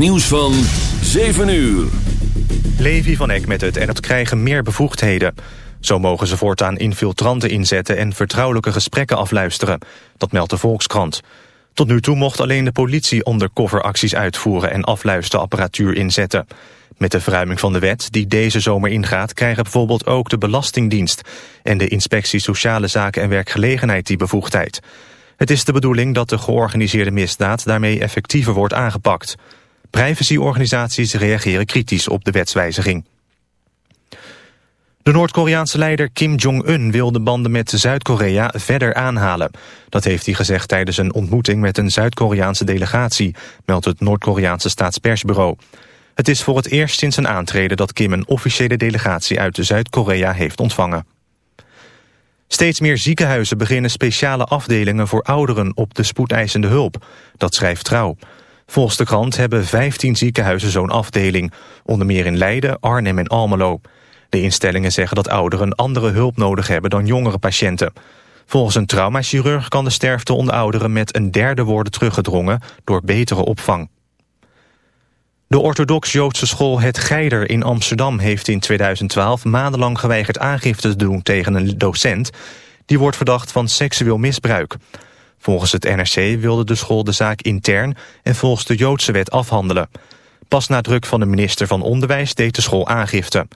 nieuws van 7 uur. Levi van Eck met het en het krijgen meer bevoegdheden. Zo mogen ze voortaan infiltranten inzetten en vertrouwelijke gesprekken afluisteren. Dat meldt de Volkskrant. Tot nu toe mocht alleen de politie undercoveracties uitvoeren en afluisterapparatuur inzetten. Met de verruiming van de wet die deze zomer ingaat... krijgen bijvoorbeeld ook de Belastingdienst... en de Inspectie Sociale Zaken en Werkgelegenheid die bevoegdheid. Het is de bedoeling dat de georganiseerde misdaad daarmee effectiever wordt aangepakt. Privacyorganisaties reageren kritisch op de wetswijziging. De Noord-Koreaanse leider Kim Jong-un wil de banden met Zuid-Korea verder aanhalen. Dat heeft hij gezegd tijdens een ontmoeting met een Zuid-Koreaanse delegatie, meldt het Noord-Koreaanse staatspersbureau. Het is voor het eerst sinds zijn aantreden dat Kim een officiële delegatie uit Zuid-Korea heeft ontvangen. Steeds meer ziekenhuizen beginnen speciale afdelingen voor ouderen op de spoedeisende hulp. Dat schrijft Trouw. Volgens de krant hebben 15 ziekenhuizen zo'n afdeling, onder meer in Leiden, Arnhem en Almelo. De instellingen zeggen dat ouderen andere hulp nodig hebben dan jongere patiënten. Volgens een traumachirurg kan de sterfte onder ouderen met een derde worden teruggedrongen door betere opvang. De orthodox-Joodse school Het Geider in Amsterdam heeft in 2012 maandenlang geweigerd aangifte te doen tegen een docent. Die wordt verdacht van seksueel misbruik. Volgens het NRC wilde de school de zaak intern en volgens de Joodse wet afhandelen. Pas na druk van de minister van Onderwijs deed de school aangifte.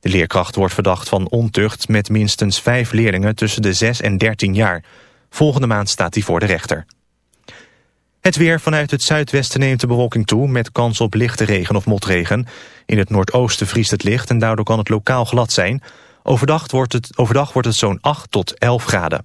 De leerkracht wordt verdacht van ontucht met minstens vijf leerlingen tussen de 6 en 13 jaar. Volgende maand staat hij voor de rechter. Het weer vanuit het zuidwesten neemt de bewolking toe... met kans op lichte regen of motregen. In het noordoosten vriest het licht en daardoor kan het lokaal glad zijn. Overdag wordt het, overdag wordt het zo'n 8 tot 11 graden.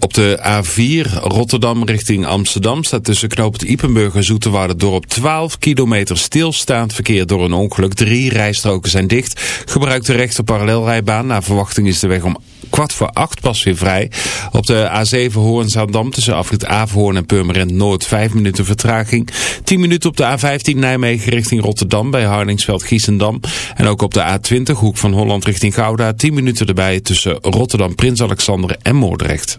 Op de A4 Rotterdam richting Amsterdam staat tussen knooppunt Ipenburg en dorp 12 kilometer stilstaand verkeer door een ongeluk. Drie rijstroken zijn dicht. Gebruik de rechter parallelrijbaan. Naar verwachting is de weg om kwart voor acht pas weer vrij. Op de A7 Hoorn-Zaandam tussen afrit Averhoorn en Purmerend Noord 5 minuten vertraging. 10 minuten op de A15 Nijmegen richting Rotterdam bij Harningsveld-Giessendam. En ook op de A20 Hoek van Holland richting Gouda 10 minuten erbij tussen Rotterdam, Prins Alexander en Moordrecht.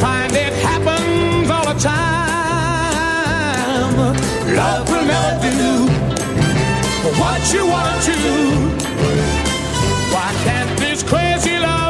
find it happens all the time. Love will never do what you want to. Why can't this crazy love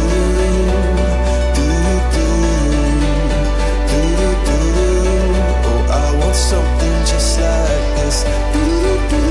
place.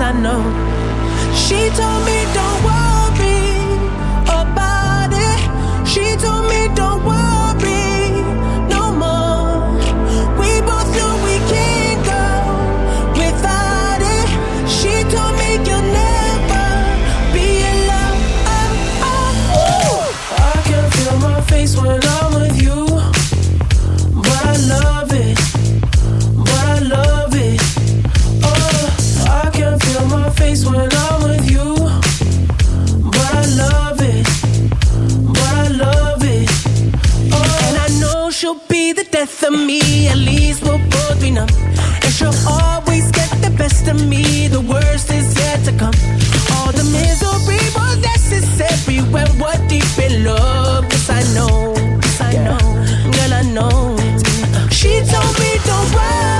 I know. She told me don't worry about it. She told me don't worry no more. We both we can't go without it. She told me you'll never be alone. Uh, uh, uh. I can feel my face when when I'm with you. But I love it, but I love it. Oh, and I know she'll be the death of me. At least we'll both be numb. And she'll always get the best of me. The worst is yet to come. All the misery was necessary when we're deep in love. Cause I know, cause I know, girl, I know. She told me to run.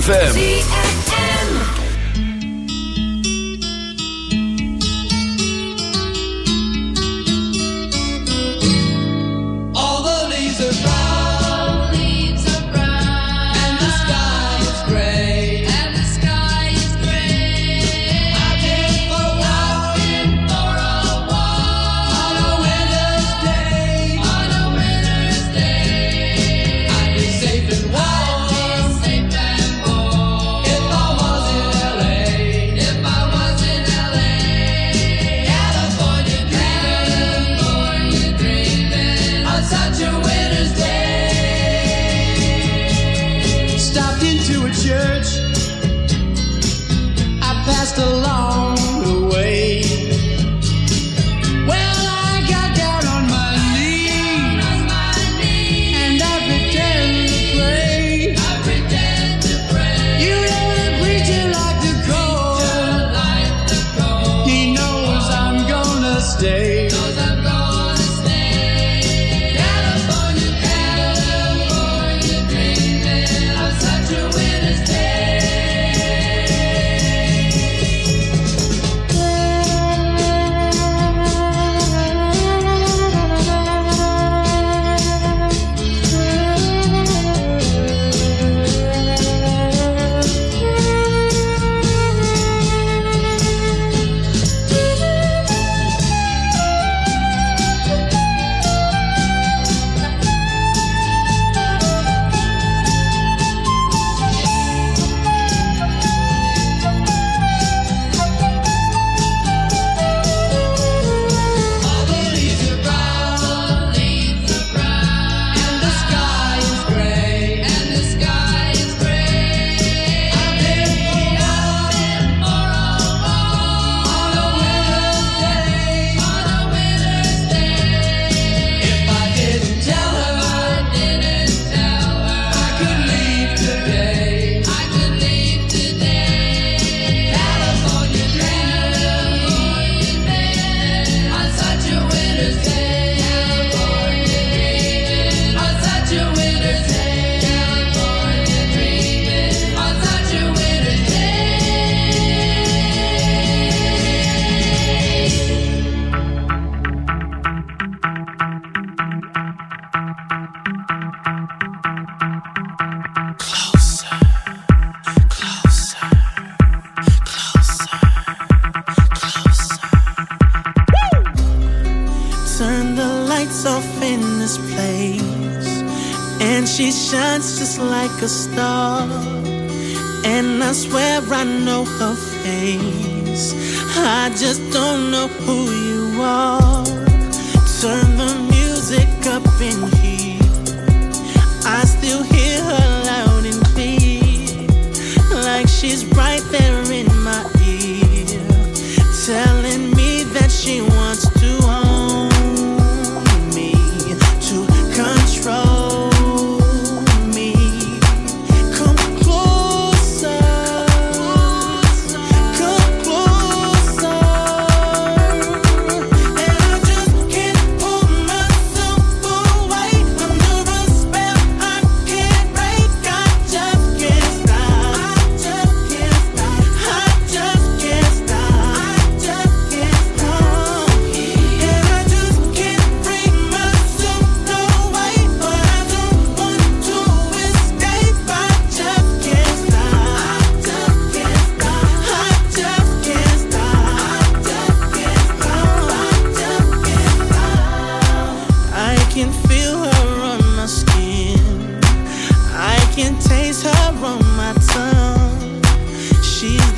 ZFM.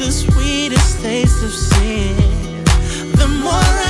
The sweetest taste of sin. The more I